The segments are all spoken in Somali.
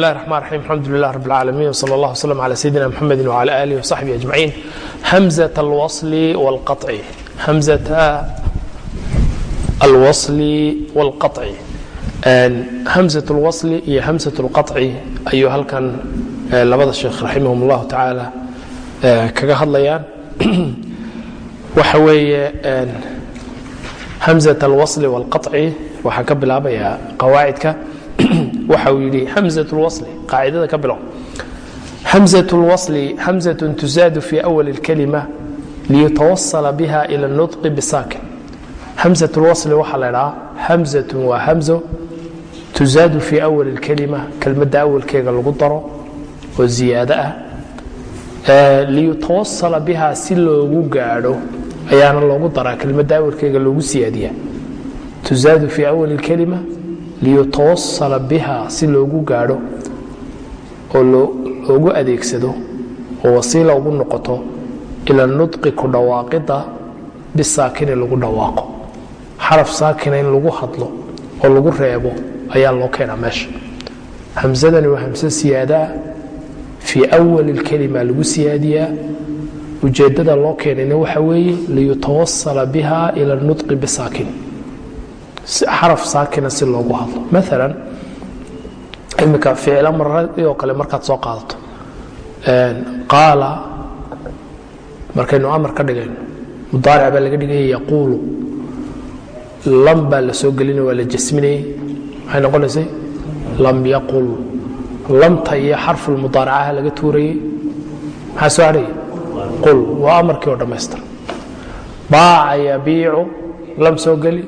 bismillahi raxmaan raxiim alxamdulilah rab alcaalamiin wsala allah wslm cala sayidina muxamedi wcala alih wsaxbihi ajmaciin hamzat alwasli walqaci hamzata alwasli walqaci hamzat lwasli iyo hamsat lqaci ayuu halkan eh, labada sheekh raximahum allahu tacaala eh, kaga hadlayaan. Waxa weeye eh, hamzat alwasli walqaci waxaan ka bilaabayaa qawaacidka waxa uu yidhi hamزة اlwصl qaacidada ka bilow hamزة اlwصl hamزة tuzaad fi أwل الكلمة liyutawasla biha ilى النطq bsakin hamزة اlwصl waxaa la dhahaa hamزة waa hamzo tuzaad fi أwل الكلمة kelmadda awalkeega lagu daro oo ziyaado ah liyutawasala biha si loogu gaadho ayaana loogu daraa kelmadda awalkeega loogu siyaadiya tuzaad fi أwل الكلمة liyutawasala biha si loogu gaadho oo loogu adeegsado oo wasiila ugu noqoto ila nudqi ku dhawaaqidda bisaakini lagu dhawaaqo. Xaraf saakina in lagu hadlo oo lagu reebo ayaa loo keenaa meesha. Hamsadani waa hamse siyaadaa fii awali lkelima lagu siyaadiyaa. Ujeeddada loo keenayna waxa weeye liyutawasala biha ila nudqi bisaakin xaraf saakina si loogu hadlo. Maalan imika ficilo maradoo kale markaad soo qaadato. Qaala markaynu amar ka dhigayno mudaaric baa laga dhigaya yaquulu. Lam baa la soo gelinaya waa la jasminayey maxay noqonaysay? Lam yaqul. Lamta iyo xarfulmudaaracaha laga tuurayey maxaa soo hadhaya qul. Waa amarkii oo dhammaystir baaca yabiicu lam soo geli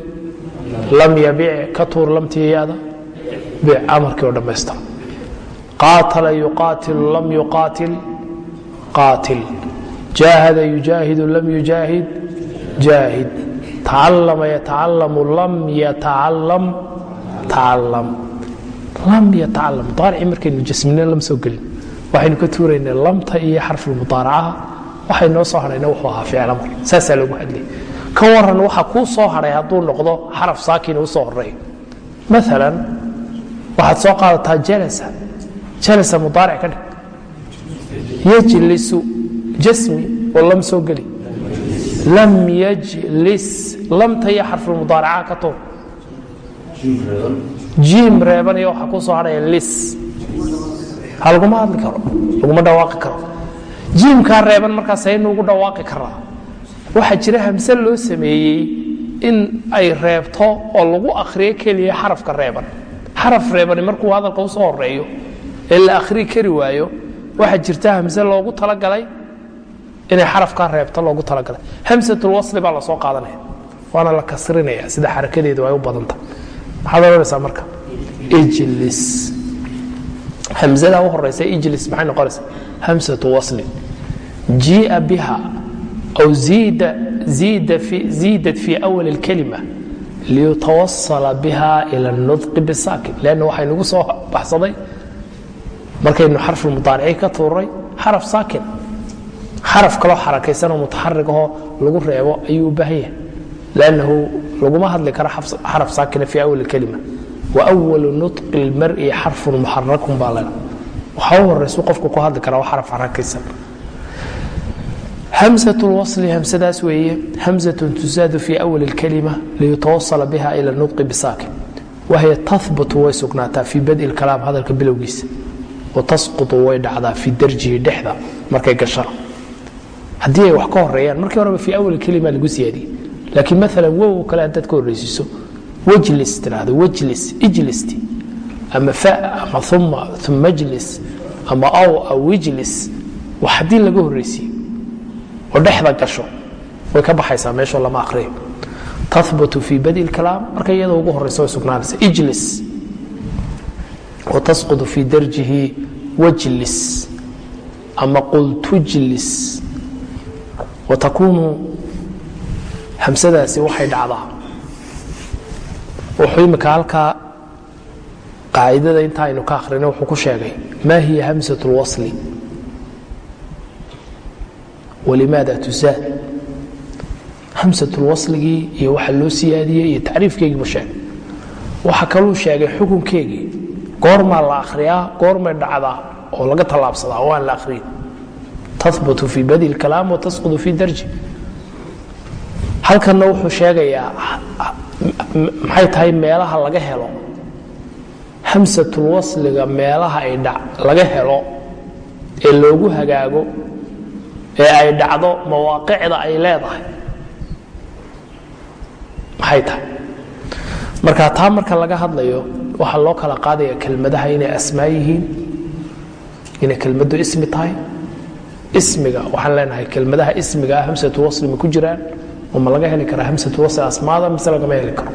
lam yabic ka tuur lamtiyada bic amarkii oo dhammaystir qaatala yuqaatilu lam yuqaatil qaatil. Jaahada yujaahidu lam yujaahid jaahid. Tacallama yatacallamu lam yatacalam tacalam lam yatacalam mudaaricii markaynu jasmine lam soo gelin. Waxaynu ka tuuraynaa lamta iyo xarfulmudaaracaha waxay noo soo hadhayna wuxuu ahaa ficla mar saasaa loogu hadlay ka waran waxa kuu soo hadhay hadduu noqdo xaraf saakin u soo horeeyo maalan waxaad soo qaadataa jalasa. Jalasa mudaaric ka dhig. Yajlisu jasmi oo lam soo geli. Lam yajlis. Lamta iyo xarfulmudaaraca ka tuur. Jiim reebanaya waxaa kuu soo hadhaya lis. Ha laguma hadli karo laguma dhawaaqi karo. Jiimkaa reeban markaas haynuugu dhawaaqi karaa waxaa jira hamse loo sameeyey in ay reebto oo lagu akhriyo keliya xarafka reeban. Xaraf reebani markuu hadalka u soo horeeyo ee la akhrii kari waayo waxaa jirta hamse loogu talagalay inay xarafkaa reebto loogu talagalay. Hamsatulwasli baa la soo qaadanaya waana la kasrinaya sida xarakadeedu ay u badanta. Maxaad odhanaysaa marka ijlis. Hamsada u horeysa ijlis maxay noqonaysaa? Hamsatu waslin jiia biha أو زيدت في أول الكلمة ليتوصل بها إلى النطق بالساكن لأن waxay nagu soo baxsaday markaynu xarف المudaaricii ka tuuray xarف saakin xaraf kaloo xarakaysanoo mutaxarigahoo lagu reebo ayuu u baahan yahay لأnnahu laguma hadli karo xarف saakina في أول الكلمة وأول نطق الmarءi xarف محarakun baa lena waxa u horaysu qofku ku hadli kara waa xarف xarakaysan hmزة الwصل hmsadaas weeye hmزة تuزaad في أول الكلمة liyتوaصل bha ilى النطق bsاkin wahy تhبط way sugnaataa fي badء الكلاam hadalka bilowgiisa وتasقط way dhacdaa fي darjihi dhexda markay gashana haddii ay wax ka horeeyaan markii horeba في أول الكلمة lagu siyaadiyey lakiin maala wow kale haddaad ka horeysiiso wjlis tirahdo wjlis ijlisti ama fa ama uma uma jlis ama aw aw ijlis wax haddii laga horeysiiyo oo dhexda gasho. Way ka baxaysaa meeshoo lama akriyo tahbutu fii badi kalaam. Marka iyada ugu horeysa way sugnaanaysa ijlis. Watasqudu fii darjihi wajlis. Ama qul tujlis watakuunu hamsadaasi waxay dhacdaa. Wuxuu imika halkaa qaacidada inta aynu ka akhrina wuxuu ku sheegay maa hiya hamsat اlwasli wlimaada tusaad hamsatulwasligii iyo waxa loo siyaadiyey iyo tacriifkeygiibu sheegay waxa kaluu sheegay xukunkeygii goormaa la akhriyaa goormay dhacdaa oo laga tallaabsadaa oo aan la akhriyin tahbutu fii badi lkalaam wa tasqudu fii darji halkanna wuxuu sheegayaa maxay tahay meelaha laga helo hamsatulwasliga meelaha ay laga helo ee loogu hagaago ee ay dhacdo mawaaqicda ay leedahay. Maxay tahay? Marka taa marka laga hadlayo waxaa loo kala qaadaya kelmadaha inay asmaa yihiin inay kelmaddu ismi tahay. Ismiga waxaan leenahay kelmadaha ismiga ah hamsatu wasli ma ku jiraan oo ma laga heli karaa hamsatu wasli asmaada mise lagama heli karo.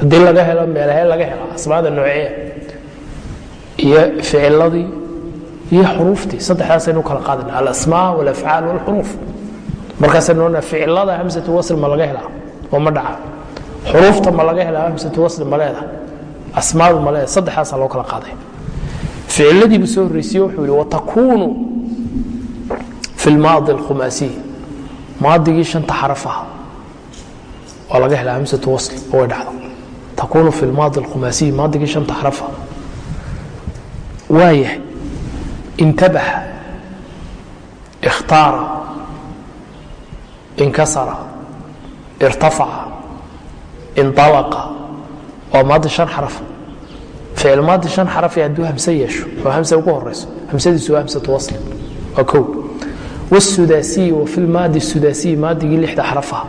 Haddii laga helo meelahee laga hela asmaada noocee? Iyo ficiladii iyo xuruuftii. Saddexdaasaynu kala qaadana. Alasmaa walafcaal walxuruuf markaasaynu oona ficilada hamsatu wasl ma laga helaa oo ma dhaca. Xuruufta ma laga helaa hamsatu wasl ma leeda. Asmaadu ma leeda. Saddexdaasaa loo kala qaaday. Ficiladiibuu soo horreysiye wuxuu yihi watakuunu fi lmaadi alkhumaasiy maadigii shanta xaraf aha waa laga helaa hamsatu wasl oo way dhacdo. Takuunu fi lmaadi alkhumaasiy maadigii shanta xaraf ah waayahay intabaha ikhtaara inkasara irtafaca inalaqa waa maadi shan xaraf ficil maadi shan xaraf hadduu hamse yeesho oo hamse ugu horeyso hamsadiisu waa hamsatu wasli waa kow wاsudaasiyi wa fi lmaadi sudaasiyi maadigii lixda xarafaha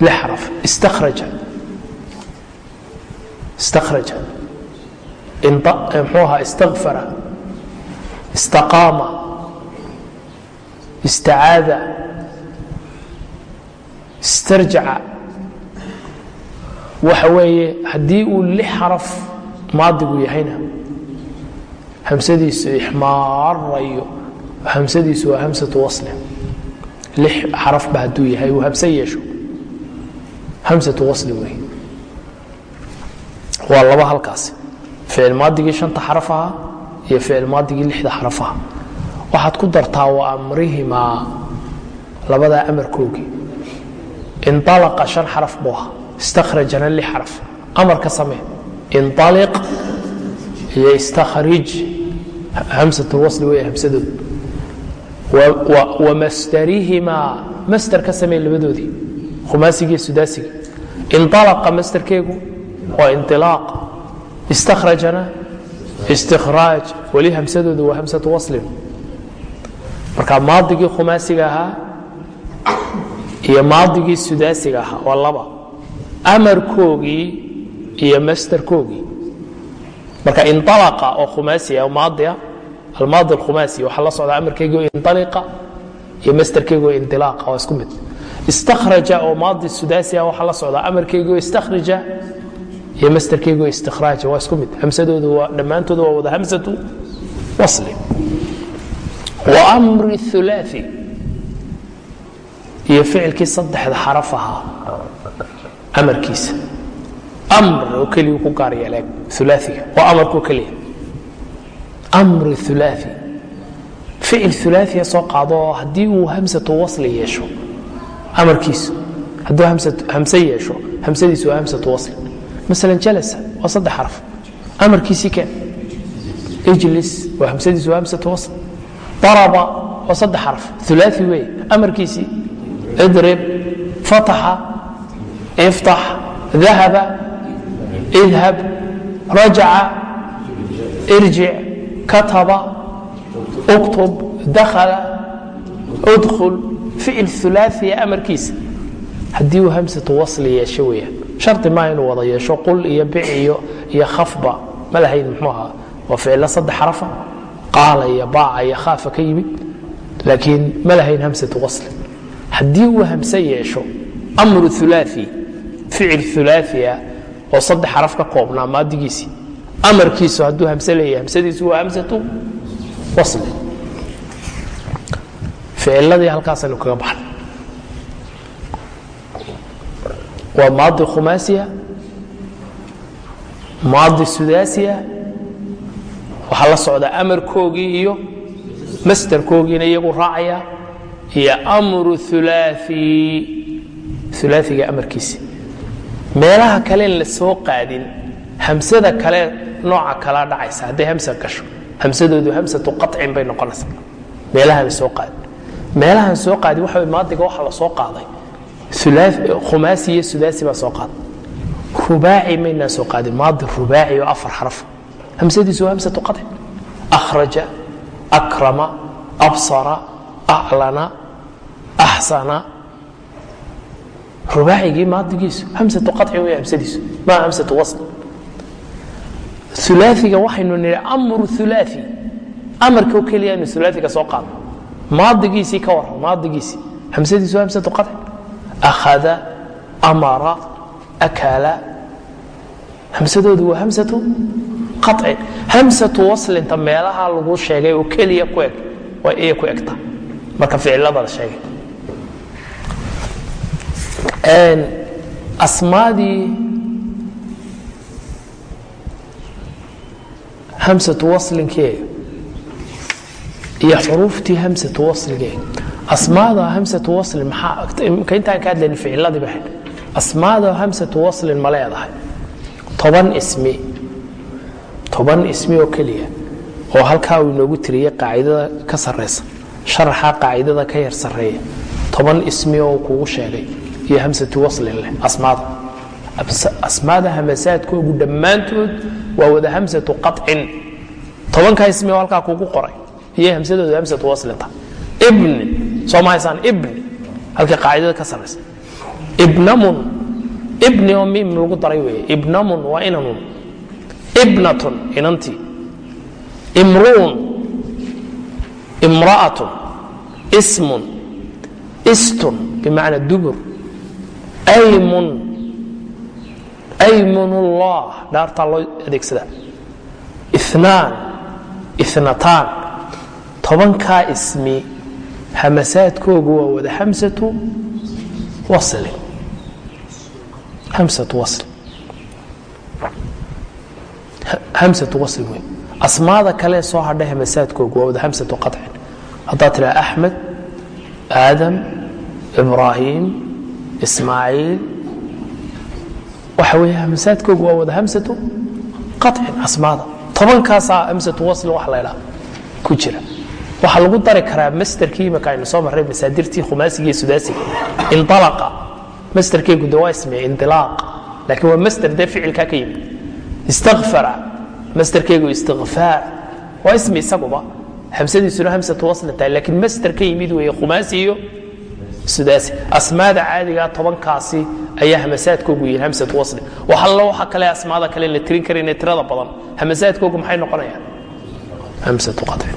lix xaraf istakhraja istakhraja mxuu ahaa istakfara istaqaama istacaada istarjaca waxa weeye haddii uu lix xaraf maadigu yahayna hamsadiisu ixmaarayo hamsadiisu waa hamsatu waslin lix xarafba hadduu yahay uu hamse yeesho. hamsatu wasli wey waa laba halkaasi. ficil shanta xaraf ahaa iyo ficil maadigii lixda xaraf aha waxaad ku dartaa wa amrihimaa labadaa amarkoogii inalaqa shan xaraf buu ahaa. Istakhrajana lix xaraf. Amarka samee. Inaliq iyo istakhrij. Hamsatulwasli wey hamsadooda wamasdarihimaa masder ka samee labadoodii. Khumaasigii sudaasigii inalaqa masderkeegu waa inilaaq istakhrajana istikhraaj weli hamsadoodu waa hamsatu waslin marka maadigii khumaasiga ahaa iyo maadigii sudaasiga ahaa waa laba. Amarkoogii iyo masderkoogii marka inalaqa oo khumaasiya maadia almaadi alkhumaasi waxaa la socdaa amarkeygii oo inaliqa iyo masderkeygii oo inilaaqa waa isku mid. Istakhraja oo maadi sudaasi ah waxaa la socdaa amarkeygii oo istakhrija iyo masderkeygii oo istikhraaja waa isku mid. Hamsadoodu waa dhammaantoodu waa wada hamsatu wasli. Wa amri thulaai iyo ficilkii saddexda xaraf ahaa amarkiisa. Amr oo keliyu ku gaar yeeleen ulaaiga waa amarkoo keliya. Amri ulaai ficil ulaaia soo qaado haddii uu hamsatu wasli yeesho amarkiisu. Hadduu hamse yeesho hamsadiisu waa hamsatu wasli maala jalasa waa saddex xaraf. Amarkiisii keen. Ijlis waa hamsadiisu waa hamsatu wasli daraba waa saddex xaraf. Ulaai weeye. Amarkiisii idrib fataxa iftax dahaba idhab rajaca irjic kataba uktub dakhala udkhul ficil ulaaiya amarkiisa. Haddii uu hamsatu wasli yeesho weyaan shardi maa inuu wada yeesho qul iyo bic iyo khafba ma lahayn muxuu ahaa waa ficilo saddex xarafa qaala iyo baaca iyo khaafa ka yimid laakiin ma lahayn hamsatu wasli haddii uu hamse yeesho amru ulaai ficil ulaaia oo saddex xaraf ka koobnaa maadigiisii amarkiisu hadduu hamse leeyahay hamsadiisu waa hamsatu wasli ficiladii halkaasaynu kaga baxnay waa maadi khumaasiya maadi sudaasiya waxaa la socdaa amarkoogii iyo masderkoogiina iyagu raacaya iyo amru ulaai ulaaiga amarkiisi meelaha kaleen la soo qaadin hamsada kale nooca kalaa dhacaysa hadday hamsa gasho. Hamsadoodu hamsatu qacin bay noqonaysaa. Meelahan soo qaadi meelahan soo qaadi waxa maadiga waxa la soo qaaday khumaasi iyo sudaasi baa soo qaaday rubaaci maynaa soo qaadin maadi rubaaci oo afar xaraf hamsadiisu waa hamsatu qacin akhraja akrama absara aclana axsana rubaacigii maadigiisu hamsatu qacin wey hamsadiisu maa hamsatu wasl ulaaiga waxaynu nihi amru ulaai amarko keliya inu ulaaiga soo qaado maadigiisii ka waran maadigiisii hamsadiisu hamsatu qacin akhada amara akala hamsadoodu waa hamsatu qacin hamsatu waslinta meelaha lagu sheegay oo keliya ku eg waa iya ku egta marka ficilada la sheegay asmaadii hamsatu waslinkeega iyo xuruuftii hamsatu wasligeega asmaada hamsatu waslin maxaa intaan ka hadlayni ficiladii ba asmaada hamsatu waslin ma leedahay toban ismi toban ismi oo keliya oo halkaa uu inoogu tiriyey qaacidada ka sarraysa sharaxa qaacidada ka yar sarreeya toban ismi oo kugu sheegay iyo hamsatu waslin leh asmaada asmaada hamasaadkoogu dhammaantood waa wada hamsatu qacin tobankaa ismi oo halkaa kugu qoray iyo hamsadooda hamsatu waslinta ibni soo mahaysaan ibni halkii qaacidada ka sarraysa ibnamun. Ibni oo miim lagu daray weeye. Ibnamun waa inanun. Ibnatun inantii. Imruun. Imra'atun. Ismun. Istun bimacna dubur. Aymun. Aymunullah. Dhaartaa loo adeegsadaa inaan inataan tobankaa ismi hamasaadkoogu waa wada hamsatu waslin hamsatu wasl hamsatu wasl wey asmaada kale soo hadhay hamasaadkoogu waa wada hamsatu qacin haddaad tidhaha axmed aadam ibraahim ismaaciil. Waxa weeye hamasaadkoogu waa wada hamsatu qacin asmaada. Tobankaasaa hamsatu waslin wax laydhaa ku jira waxaa lagu dari karaa masderkii imaka aynu soo marray masaadirtii khumaasiga iyo sudaasiga. Inalaqa masderkeegu de waa ismiya indilaaq laakiin waa masder dee ficilkaa ka yimid. Istakfara masderkeegu istikfaar waa ismi isaguba. Hamsadiisuna hamsatu waslin tahay laakiin masder ka yimid weeye khumaasi iyo sudaasi. Asmaada caadigaa tobankaasi ayaa hamasaadkoogu yihiin hamsatu waslin waxallo waxa kale asmaada kale la tirin karayne tirada badan. Hamasaadkoogu maxay noqonayaan? Hamsatu qadcin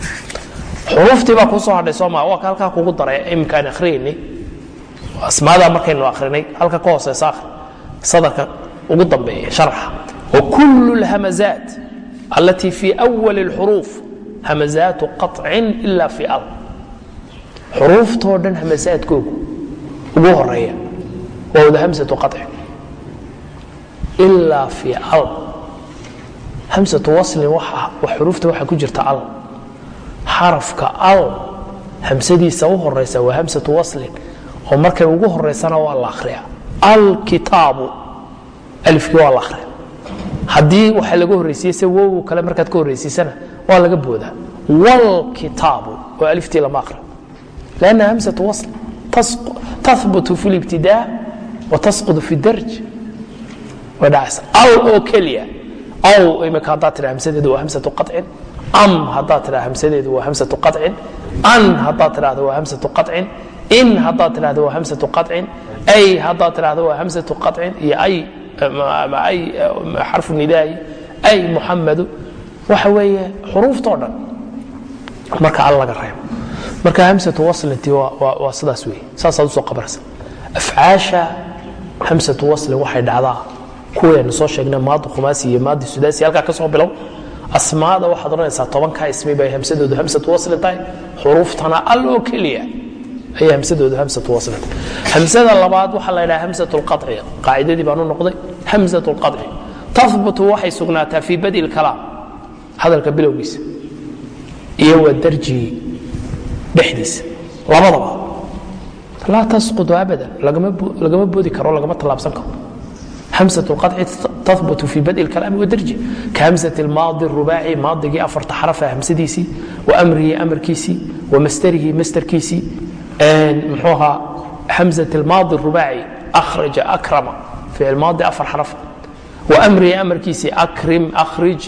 xuruuftii baa kuu soo hadhay sooma waa ka halkaa kugu daray imkaan akhriyayni asmaadaa markaynu akhrinay halka ka hooseysa akhri sadarka ugu dambeeya sharxa وكل الهمزات التي في أول الحروف همزات قطع إلا في أل xuruuftoo dhan hamasaadkoogu ugu horeeya waa wada hamsatu qaطci ilaa fi al hamsatu waslin xuruufta waxaa ku jirta al xarafka al hamsadiisa u horaysa waa hamsatu waslin oo markay ugu horaysana waa la ahriya alkitaabu alifkii waa la ahriya haddii waxaa laga horraysiiye se wowow kale markaad ka horraysiisana waa laga boodaa. Wlkitaabu oo aliftii lama ahriyo lanna hamsatu wasl tahbutu fi libtidaa wa tasqudu fi darj. Way dhacaysa. Al oo keliya. Aw imika haddaad tira hamsadeedu waa hamsatu qacin am hadaad tia hamsadeedu waa hamsau acin an hadaad tiada waa hamsau acin in hadaad tiada waa hamsau acin ay hadaad tiada waa hamsau acin iyo ay xarfu nidaayi ay muxamadu waxa weeye xuruuftoo dhan. Marka al laga reebo. Marka hamsatu waslinti waa sidaas wey saasaad u soo qabarsan afcaasha hamsatu waslin waxay dhacdaa kuwaynu soo sheegnay maadi khumaasi iyo maadi sudaasi halkaa ka soo bilow asmaada waxaad odhanaysaa tobankaa ismi bay hamsadoodu hamsatu waslin tahay xuruuftana al oo keliya ayay hamsadoodu hamsatu waslin tahay. Hamsada labaad waxaa la ydhaha hamsatu lqaci qaacidadii baan u noqday hamsatu lqaci tahbutu waxay sugnaataa fii badi lkalaam hadalka bilowgiisa iyo wa darjii dhexdiisa. Labadaba laa tasqudu abadan lagama boodi karo lagama tallaabsan karo hamsة اqaطci tahbut fi badءi اkalaami wadarji kahamsaة اlmaadi الrubaaci maadigii afarta xarafa hamsadiisii wamrihi amarkiisii wamasterihi masterkiisii mxuu ahaa hamزة اlmaadi الrubaaci akhraja akrama ficil maadi afar xarafa wamrihi amarkiisii akrim akhrij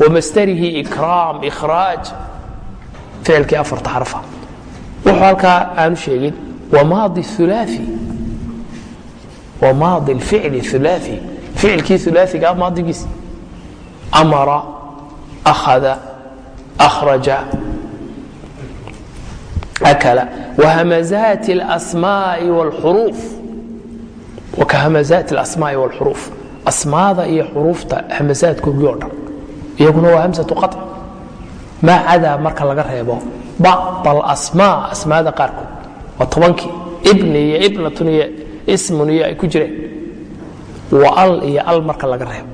wamasterihi ikraam ikhraaj ficilkii afarta xarafa wuxuu halkaa aanu sheegin wamaadi ulaai wamaadi اlficli ulaai ficilkii ulaaiga maadigiis amara akhada akhraja akala wahamazaati اlasmaai wاlxuruuf wakahamazaati اlasmaai wاlxuruuf asmaada iyo xuruufta hamazaadkoogii oo dhan iyaguna waa hamsatu qaطc maa cadaa marka laga reebo bacd alasmaa asmaada qaarkood waa tobankii ibni iyo ibnatun iyo ismun iyo ay ku jireen. Wa al iyo al marka laga reebo.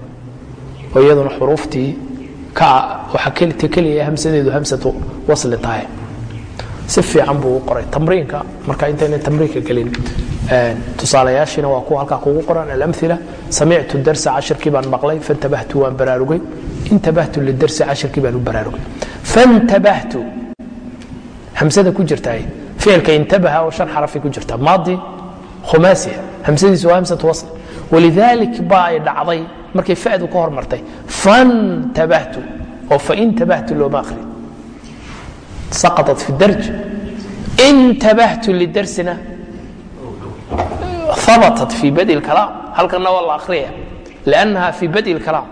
Oo iyaduna xuruuftii waxaa keliya hamsadeedu hamsatu wasli tahay. Si fiican buu u qoray. Tamriinka marka intayna tamriinka gelin tusaalayaashiina waa kuwa halkaa kugu qoran alamila samictu darsa cashirkii baan maqlay fantabahtu waan baraarugay. Intabahtu lidarsi cashirkii baan u baraarugay. Fantabahtu hamsada ku jirta ficilka intabaha oo shan xarafay ku jirta maadi khumaasiya hamsadiisu waa hamsatu wasl walidaalik baa ay dhacday markay fadu ka hormartay fantabahtu oo faintabahtu looma akhri saqaطat fi darj intabahtu lidarsina habatat fi badi اlkalaam halkana waa la akhriyaya lannaha fi badi اlkalaam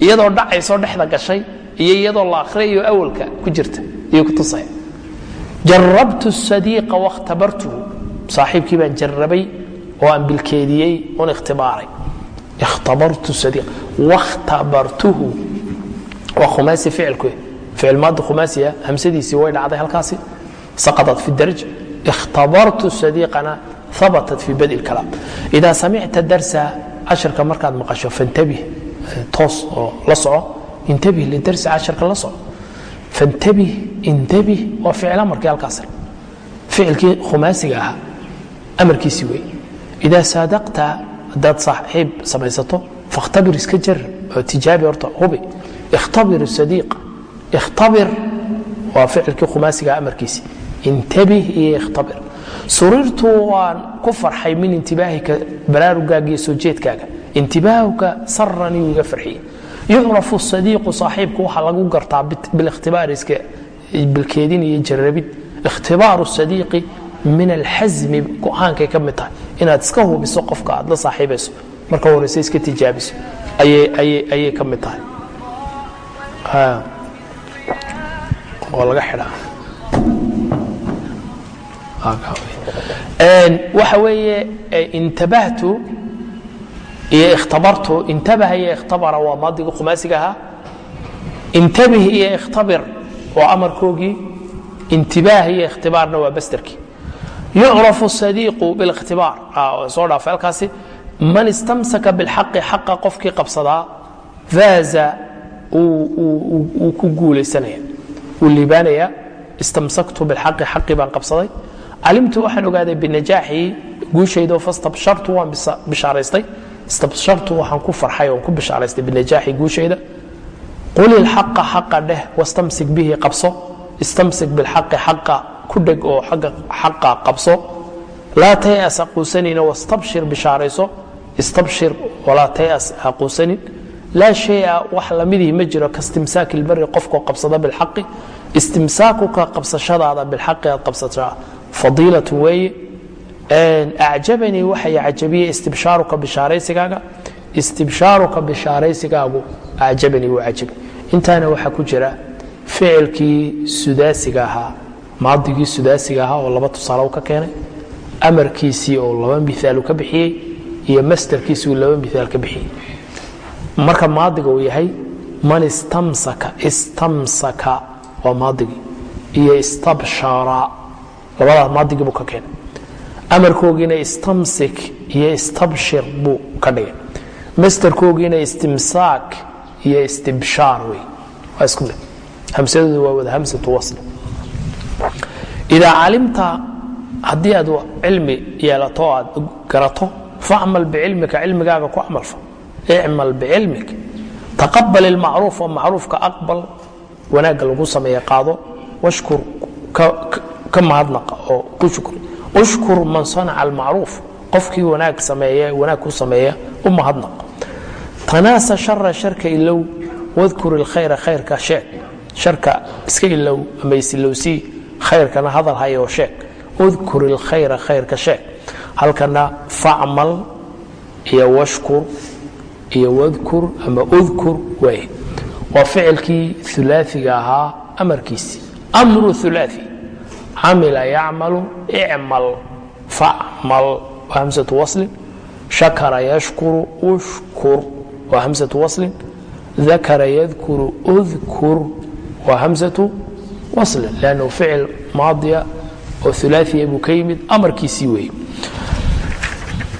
iyadoo dhacaysoo dhexda gashay iyo iyadoo la akhriyayo awalka ku jirta iyo kutusaya jarabtu sadiiqa wakhtabartuhu saaxiibkii baan jarabay oo aan bilkeediyey oon ikhtibaaray ikhtabartu sadiiq wakhtabartuhu. Waa khumaasi ficilku. Ficil maadi khumaasiya hamsadiisii way dhacday halkaasi. Saqaطat fi darj. Ikhtabartu sadiiqana habatat fi badi اlkalaam idaa samicta darsa cashirka markaad maqasho fantabih toos oo la soco. Intabih lidarsi cashirka la soco. Fantabih intabih waa ficil amarkii halkaas. Ficilkii khumaasiga ahaa amarkiisii wey idaa saadaqta haddaad saaxiib samaysato fakhtabir iska jarab oo tijaabi horta hubi. Ikhtabir sadiiq. Ikhtabir waa ficilkii khumaasiga amarkiisii intabih iyo ikhtabir. Surirtu waan ku farxay min intibaahika baraarugaaga iyo soo jeedkaaga. Intibaahuka saranii iga farxiye yucrafu sadiiqu saaxiibku waxaa lagu gartaa bilikhtibaari iska bilkeedin iyo jarabid ikhtibaaru sadiiqi min alxasmi go'aankay ka mid tahay. Inaad iska hubiso qofka aad la saaxiibayso marka horeyse iska tijaabiso. Ayay ka mid tahay. Waxa weeye intabahtu iyo ikhtabartu intabaha iyo ikhtabara waa maadigii khumaasiga ahaa. Intabih iyo ikhtabir waa amarkoogii intibaah iyo ikhtibaarna waa basterkii yucrafu sadiiqu bilikhtibaar soo dhaafay halkaasi man istamsaka bilxaqi xaqa qofkii qabsadaa faaza wuu ku guulaysanaya wuu liibaanaya istamsaktu bilxaqi xaqii baan qabsaday calimtu waxaan ogaaday binajaaxii guushaydo fastabshartu waan bishaaraystay istabshartu waxaan ku farxay oon ku bishaaraystay binajaaxi guushayda qul ilxaqa xaqa dheh wastamsik bihi qabso istamsik bilxaqi xaqa ku dheg oo xaqa qabso. Laa tayas ha wastabshir bishaarayso. Istabshir walaa tayas ha laa shaya wax lamidii ma jiro kaistimsaaki ilbari qofkoo qabsada bilxaqi istimsaakuka qabsashadaada bilxaqi aad qabsataa. Fadiilatu weeye. Acjabanii waxay cajabiyey istibshaaruka bishaaraysigaaga. Istibshaaruka bishaaraysigaagu acjabanii wuu cajabi. Intaana waxaa ku jira ficilkii sudaasiga ahaa maadigii sudaasiga ahaa oo laba tusaale ka keenay amarkiisii oo laba miaalu ka bixiyey iyo mastarkiisii uu laba miaal ka bixiyey. Marka maadiga uu yahay man istamsaka istamsaka waa maadigii iyo istabshara labadaas maadigii buu ka keenay. Amarkoogiina istamsik iyo istabshir buu ka dhigay. Masterkoogiina istimsaak iyo istibshaar wey waa isku mid. Hamsadoodu waa wada hamsatu wasl idaa calimta haddii aad cilmi yeelato aad garato facmal bicilmika cilmigaaga ku camalfa icmal bicilmik taqabal ilmacruuf oo macruufka aqbal wanaagga lagu sameeye qaado washkur ka mahadnaqa oo ku shukr ushkur man sanaca almacruuf qofkii wanaag sameeye wanaag ku sameeya u mahadnaq tanaasa shara sharka ilow wadkur ilkhayra khayrka sheeg sharka iska ilow ama isilowsii khayrkana hadal hayoo sheeg. Udkur ilkhayra khayrka sheeg. Halkana facmal iyo washkur iyo wadkur ama udkur waay waa ficilkii ulaaiga ahaa amarkiisii amru ulaai camila yacmalu icmal facmal waa hamsatu waslin. Shakara yashkuru ushkur waa hamsatu waslin. Dakara yadkuru udkur waa hamsatu waslin lannu ficil maadiya oo ulaaiya buu ka yimid amarkiisii weeye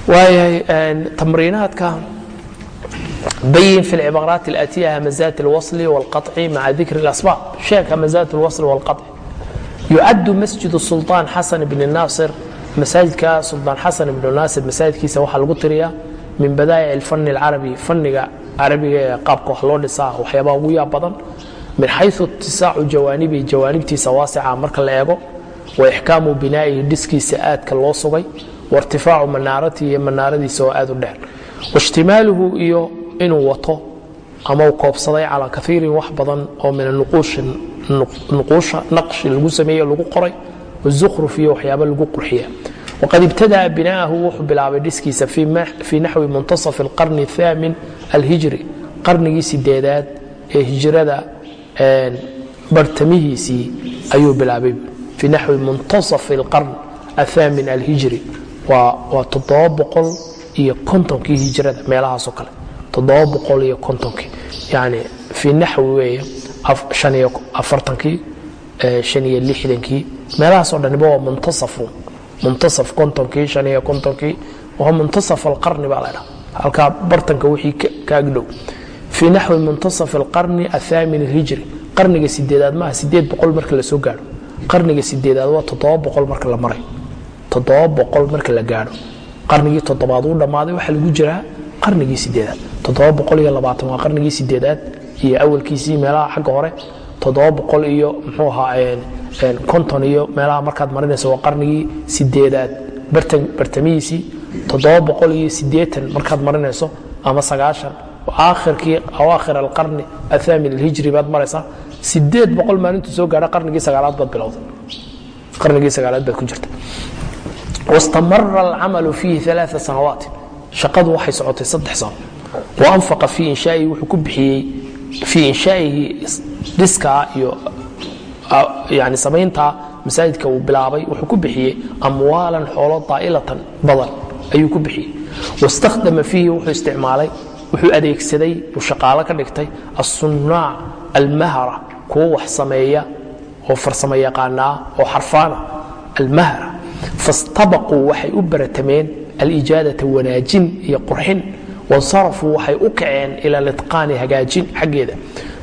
waayahay tamriinaadka bayin fi lcibaaraat اlatiya hamazaat اlwasl wاlqaطci maca dikri اlasbaab sheeg hamazaat اlwasl wاlqaطci yucaddu masjid sulطaan xasan bni naasir masaajidka sulطaan xasan ibnu naasir masaajidkiisa waxaa lagu tiriyaa min badaa'ic اlfani اlcarabi faniga carabiga ee qaabka wax loo dhisaa waxyaabaha ugu yaab badan min xayu itisaacu jawaanibi jawaanibtiisa waasica marka la eego wa ixkaamu binaa'ihi dhiskiisa aadka loo sugay wairtifaacu manaaratihi iyo manaaradiisa oo aad u dheer. Waishtimaaluhu iyo inuu wato ama uu koobsaday calaa kaiirin wax badan oo min nuquusha naqshi lagu sameeye lagu qoray wazukhruf iyo waxyaaba lagu qurxiya waqad ibtada'a bina'ahu wuxuu bilaabay dhiskiisa fii naxwi muntasaf alqarni athaamin alhijri qarnigii sideedaad ee hijrada bartamihiisii ayuu bilaabay fii naxwi muntasaf alqarn athaamin alhijri waa iyo kontonkii hijrada meelahaasoo kale. Iyo kontonkii. Yani fii naxwi weeye shan iyo afartankii shan iyo lixdankii. Meelahaasoo dhaniba waa muntasafu. Muntasaf kontonkii shan iyo kontonkii. Waa muntasaf alqarni baa la dhaha halkaa bartanka wixii ka agdhow fii naxwi muntasaf alqarni athaamin alhijri. Qarniga sideedaad maaha sideed boqol marka la soo qarniga sideedaad waa toddoba boqol marka la maray. Toddoba boqol marka la gaadho. Qarnigii toddobaad uu dhammaaday waxaa lagu jiraa qarnigii sideedaad. Toddoba boqol iyo labaatan waa qarnigii sideedaad iyo awalkiisii meelaha xagga hore. Toddoba boqol iyo muxuu ahaa konton iyo meelaha markaad marinayso waa qarnigii sideedaad. Bartamihiisii toddoba boqol iyo sideetan markaad marinayso ama sagaashan aakhirkii awaakhir alqarni athaamin alhijri baad maraysaa sideed boqol maalintuu soo gaadha qarnigii sagaalaad baad bilowday. Qarnigii sagaalaad baad ku jirta wastamara alcamalu fiihi alaa sanawaat shaqadu waxay socotay saddex sano wa fii inshaa'ihi wuxuu ku bixiyey fii inshaa'ihi dhiskaa iyo yani samayntaa masaajidka uu bilaabay wuxuu ku bixiyey amwaalan xoolo daa'ilatan badan ayuu ku bixiyey wastakhdama fiihi wuxuu isticmaalay wuxuu adeegsaday uu shaqaalo ka dhigtay assunnaac almahra kuwa wax sameeya oo farsamo yaqaanaa oo xarfaana almahra. Fastabaquu waxay u baratameen alijaadata wanaajin iyo qurxin. Wansarafuu waxay u kaceen ila litqaani hagaajin xaggeeda.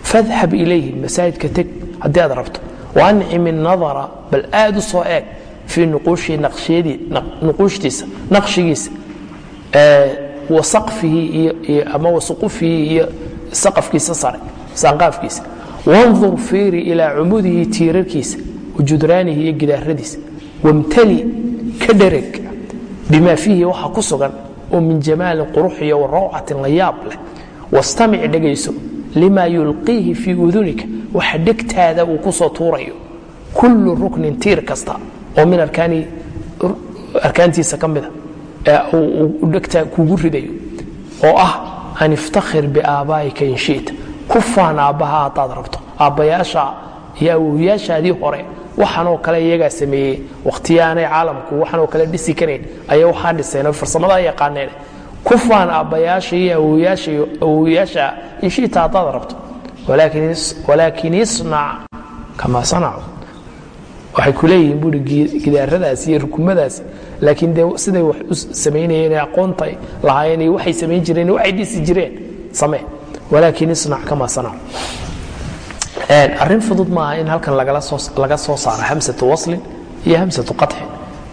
Fadhab ilayhi masaajidka teg haddii aad rabto. Waancimi nadara bal aad u soo eeg fii nuquushtiisa naqshigiisa wa saqfihi ama wa suqufihi iyo saqafkiisa sare saanqaafkiisa. Wandur fiiri ilaa cumudihi tiirarkiisa wa judraanihi iyo gidaaradiisa. Wamtali ka dhereg bima fiihi waxa ku sugan oo min jamaalin qurux iyo la yaab leh. Wastamic dhegayso lima yulqiihi fii udunika waxa dhegtaada uu ku soo tuurayo. Kullu ruknin tiir kasta oo min arkaantiisa ka mida dhegtaa kugu ridayo oo ah an iftakhir biaabaa'ika in shita. Ku faan aabbaha haddaad rabto. Aabbayaasha iyo awowyaashaadii hore waxaanoo kale iyagaa sameeyey. Wakhtiyaanay caalamku waxaanoo kale dhisi karayn ayay waxaa dhiseen farsamadaa yaqaaneen. Ku faan aabbayaasha iyo awoyaasha iyo awoyaasha in shita haddaad rabto. Walaakin isnac kamaa sanacu waxay ku leeyihiin buuri gidaaradaas iyo rukumadaas laakiin dee siday wax u samaynayeen ee aqoonta lahaayeen iyo waxay samayn jireen waxay dhisi jireen samee walaakin isnac kamaa sanacu arrin fudud maaha in halkan laga soo saaro hamsatu waslin iyo hamsatu qaطxin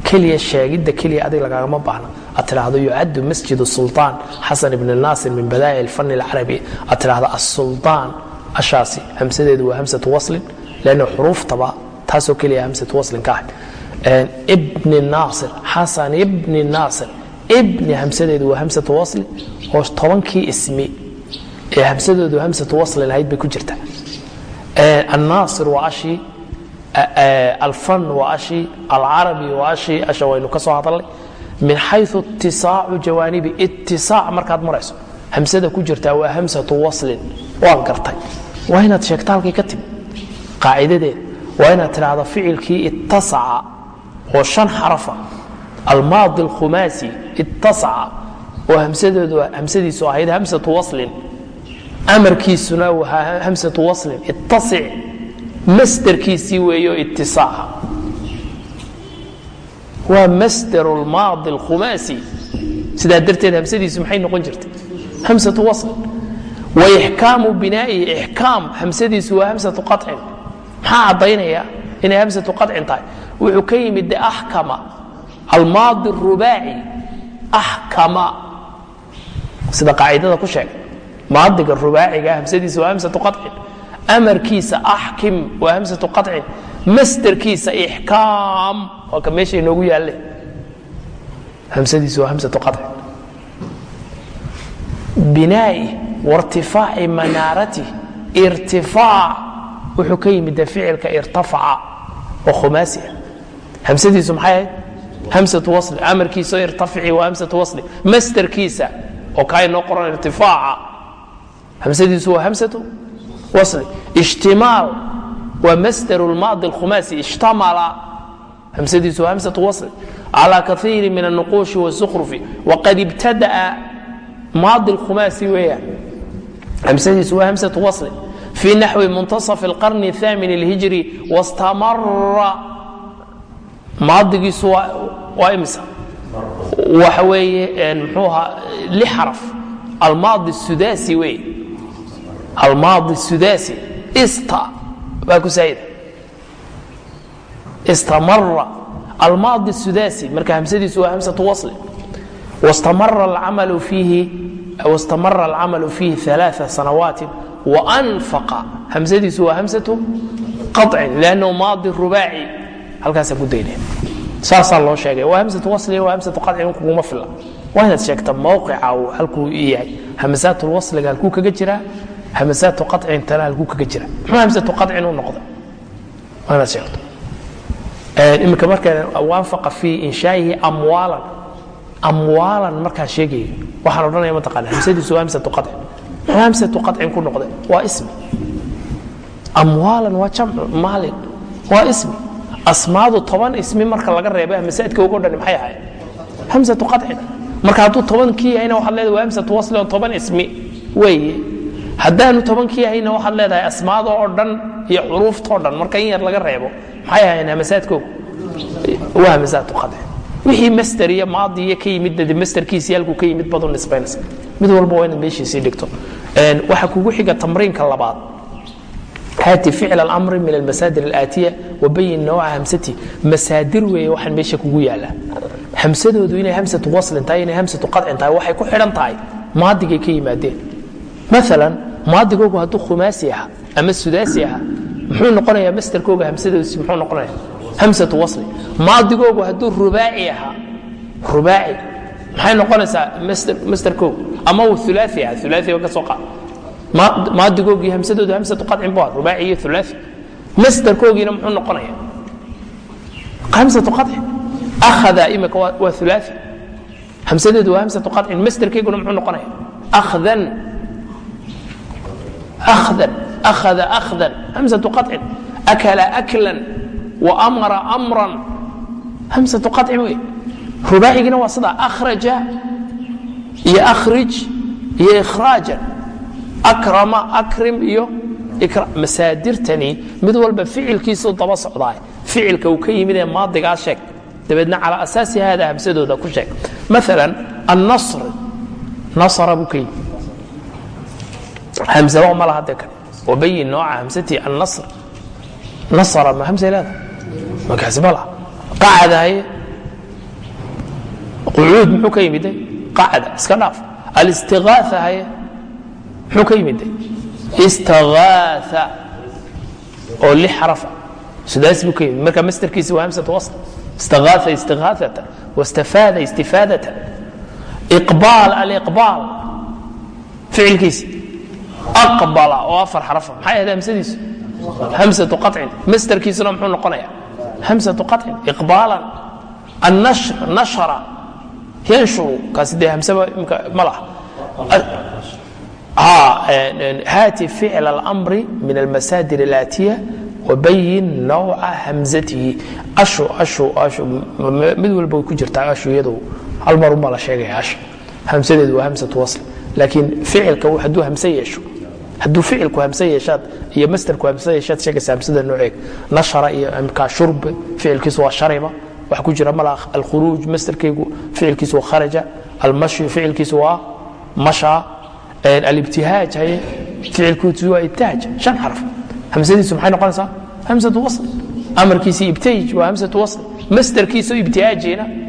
keliya sheegidda keliya adig lagaagama baahna aad tidhaahdo yucaddu masjid sulطaan xasan ibn naasir min badaa'ic alfani alcarabi aad tidhaahdo assulطaan ashaasi hamsadeedu waa hamsatu waslin lanna xuruuftaba taasoo keliya hamsatu waslin ka ahayd ibni naasir xasan ibni naasir ibni hamsadeedu waa hamsatu wasli oo tobankii ismi ee hamsadoodu hamsatu waslin ahayd bay ku jirta. Annaasir waa ashii alfan waa ashii alcarabi waa ashii asha waynu ka soo hadalnay. Min xayu itisaacu jawaanibi itisaac markaad marayso hamsada ku jirtaa waa hamsatu waslin waan gartay. Waa inaad sheegta halkay ka timi qaacidadeeda waa inaad tidhaahdo ficilkii ittasaca oo shan xarafa. Almaadi alkhumaasi ittasaca oo hamsadiisu ahayd hamsatu waslin. Amarkiisuna waa hamsatu waslin. Ittasic masderkiisii weeyo itisaaca waa masder lmaadi alkhumaasi. Sidaa darteed hamsadiisu maxay noqon jirtay? Hamsatu waslin waixkaamu binaa'ihi ixkaam hamsadiisu waa hamsatu qacin maxaa caddaynaya inay hamsatu qacin tahay. Wuxuu ka yimid de axkama almaadi rubaaci axkama sida qaacidada ku sheegay. Maadiga rubaaciga hamsadiisa waa hamsatu qacin amarkiisa axkim waa hamsatu qacin masderkiisa ixkaam. Waa ka meesha inoogu yaalle hamsadiisu waa hamsatu qacin binaa'i wairtifaaci manaarati irtifaac wuxuu ka yimid ficilka irtaaca oo khumaasi ah. hamsadiisu maxay ahayd? Hamsatu wasli. Amarkiisaoo irtafici waa hamsatu wasli. Masterkiisa oo kaa inoo qoran irtifaaca hamsadiisu waa hamsatu wasli. Ijtimaal waa masdaru lmaadi alkhumaasi. Ijtamala hamsadiisu waa hamsatu wasli. Calى kaiiri min alnuquushi wاsukhrufi waqad ibtada'a maadi lkhumaasi weeyaan. Hamsadiisu waa hamsatu wasli fii naxwi muntaصaf اlqarni الثaamin اlhijri wastamara maadigiisu waa imsa waxa weeye mxuu ahaa li xaraf almaadi الsudaasi weeye almaadi الsudaasi ista baa ku saayida istamara almaadi الsudaasi marka hamsadiisu waa hamsatu wasli wastamara alcamalu fiihi wastamara alcamalu fiihi ثalaaثa sanawaati waanfaqa hamsadiisu waa hamsatu qacin lannahu maadi rubaaci halkaasaa ku daynaya saasaa loo sheegay waa hamsatu wasliga waa hamsatu qacin kuguma fila waa inaad sheegta mawqica uu halkuu yahay hamasaatu lwasliga halkuu kaga jiraa hamasaatu qacintana halkuu kaga jira muxuu hamsatu qacin u noqda waa inaad sheegto iminka marka waanfaqa fii inshaa'ihi amwaalan amwaalan markaan sheegayo waxaan odhanaya mataqaana hamsadiisu waa hamsatu qacin hamsatu qacin ku noqday. Waa ismi. Amwaalan waa jamcu maalin. Waa ismi. Asmaadu toban ismi marka laga reeba masaidka ugo dhan maxay ahayd hamsatu qacin marka hadduu tobankii yahayna waxaad leedahay waa hamsatu wasli oo toban ismi. Weeye haddaanu tobankii yahayna waxaad leedahay asmaada oo dhan iyo xuruuftoo dhan marka in yar laga reebo maxay ahayn hamasaadkoogu waa hamasaatu qacin wixii master iyo maadi iyo ka yimid de masterkiisii halkuu ka yimid badu nisbaynaysa mid walba waa inaad meeshiisii dhigto. Waxaa kugu xiga tamriinka labaad. Haati ficl اlamri min almasaadir اlaatiya wabayin nawca hamsati. Masaadir weeye waxaan meesha kugu yaalla hamsadoodu inay hamsatu waslin tahay inay hamsatu qadcin tahay waxay ku xidhan tahay maadigay ka yimaadeen. Maala maadigoogu hadduu khumaasi aha ama sudaasi aha muxuu noqonayaa masterkooga hamsadoodisi muxuu noqonaya hamsatu wasli. Maadigoogu hadduu rubaaci ahaa rubaaci maxay noqonaysaa masterkoogu ama uu ulaai aha ulaaiga ka soo qaad maadigoogi hamsadoodu hamsatu qacin bu rubaaci iyo ulaai masderkoogiina muxuu noqonaya hamsatu qacin akhada imika waa ulaai hamsadeedu waa hamsatu qacin masderkeyguna muxuu noqonaya akhdan. Akhdan. Akhada akhdan. Hamsatu qacin akala aklan wa amara amran. Hamsatu qacin wey rubaacigina waa sidaa akhraja iyo akhrij iyo ikhraajan akrama akrim iyo masaadirtani mid walba ficilkiisuu daba socdaay. Ficilka uu ka yimid ee maadigaa sheeg. Dabeedna calaa asaasi hada hamsadooda ku sheeg. Maala annasr. Nasra buu ka yimid. Hamsaba ma laha dee kan. Wabayin nooca hamsatii annasr. Nasra ma hamsa leeda markaasi ma laha. Qacadahaye qucuud muxuu ka yimiday qacda iska dhaaf. Alistigaaa haye. Muxuu ka yimiday istagaaa oo lix xarafa sudaasi buu ka yimid. Marka masterkiisi waa hamsatu wasl. Istagaaa istigaaata wastafaada istifaadata. Iqbaal aliqbaal. Ficilkiisi aqbala oo afar xarafa maxay ahayd hamsadiisu? Hamsatu qacin masterkiisuna muxuu noqonaya hamsatu qacin iqbaalan annashara yanshuru kaasi dee hamsaba imka ma laha e, haati ficl اlamri min almasaadir اlaatiya wabayin nawca hamzatihi. Ashu ashu ashu mid walba ku jirtaa ashu iyadu. Hal marun baa sheegaya ashu. Hamsadeedu waa hamsatu wasl laakiin ficilka hadduu hamse yeesho hadduu ficilku hamse yeeshaad iyo masterku hamse yeeshaad sheegaysa hamsada nooceeg nashara iyo imka shurb ficilkiisu waa shariba. Wax ku jira mala alkhuruuj masterkaygu ficilkiisu waa kharaja. Almashyu ficilkiisu waa mashaa alibtihaaj haye ficilkiisu waa ibtaaj shan xaraf. Hamsadiisu maxay noqonaysaa? Hamsatu wasl. Amarkiisi ibtayj waa hamsatu wasl. Masterkiisu ibtihaajina. hamsatu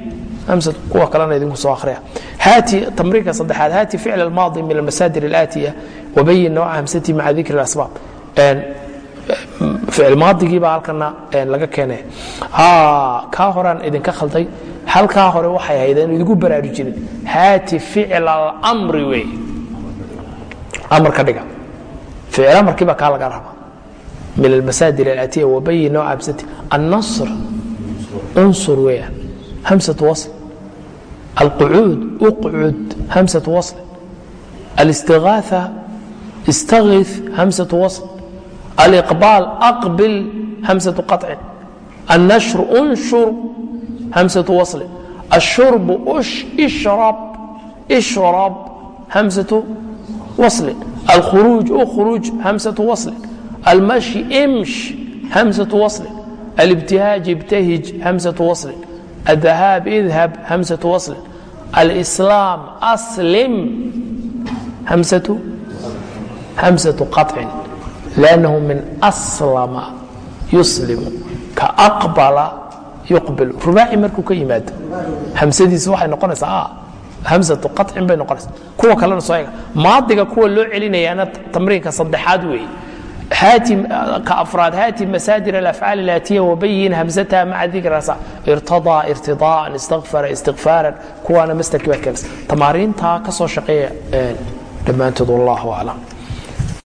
kuwa kalena idinku soo akhriya haati tamriinka saddexaad haati ficl almaadi min almasaadir alaatiya wabayin nawca hamsati maca dikri اlasbaab ficil maadigii baa halkana laga keenay kaa horaan idinka khalday halkaa hore waxay ahayd inu idigu baraarujinin haati ficl almri wey amarka dhiga ficil amarkii baa kaa laga raba min almasaadir alaatiya wabayin nawca hamsati annasr unsur weeyaan hamsatu wasl القعوud uqcud hamسة waصل الاsتiغاaثة اstaغiث hamسة waصل الإقباal أqبل hamسة qaطc النشhr اnshur hamسة waصل الشhurب اshرb hamسة waصل الkخروج اkخruج hamسة waصل الmaشhi imsh hamسة waصل الابتihاaج اbتahij hamسة waصل همسة وصل الذهاب اذهب همسة وصل الإسلام أسلم همسة همسة قطع لأنه من أسلم يسلم كأقبل يقبل رباعي markuu ka yimaado hamsadiisa waxay noqonaysaa hamsatu qacin bay noqonaysaa kuwa kalena soo eega maadiga kuwa loo celinayaana tamriinka saddexaad weeye ka afraad hatim masaadir alafcaal ilaatiya wabayin hamzataha maca dikrasa irtadaa irtidaaan istaqfara istiqfaaran kuwaana mastarkii baa keensa tamaariintaa ka soo shaqeeya dhammaantood wallahu aclam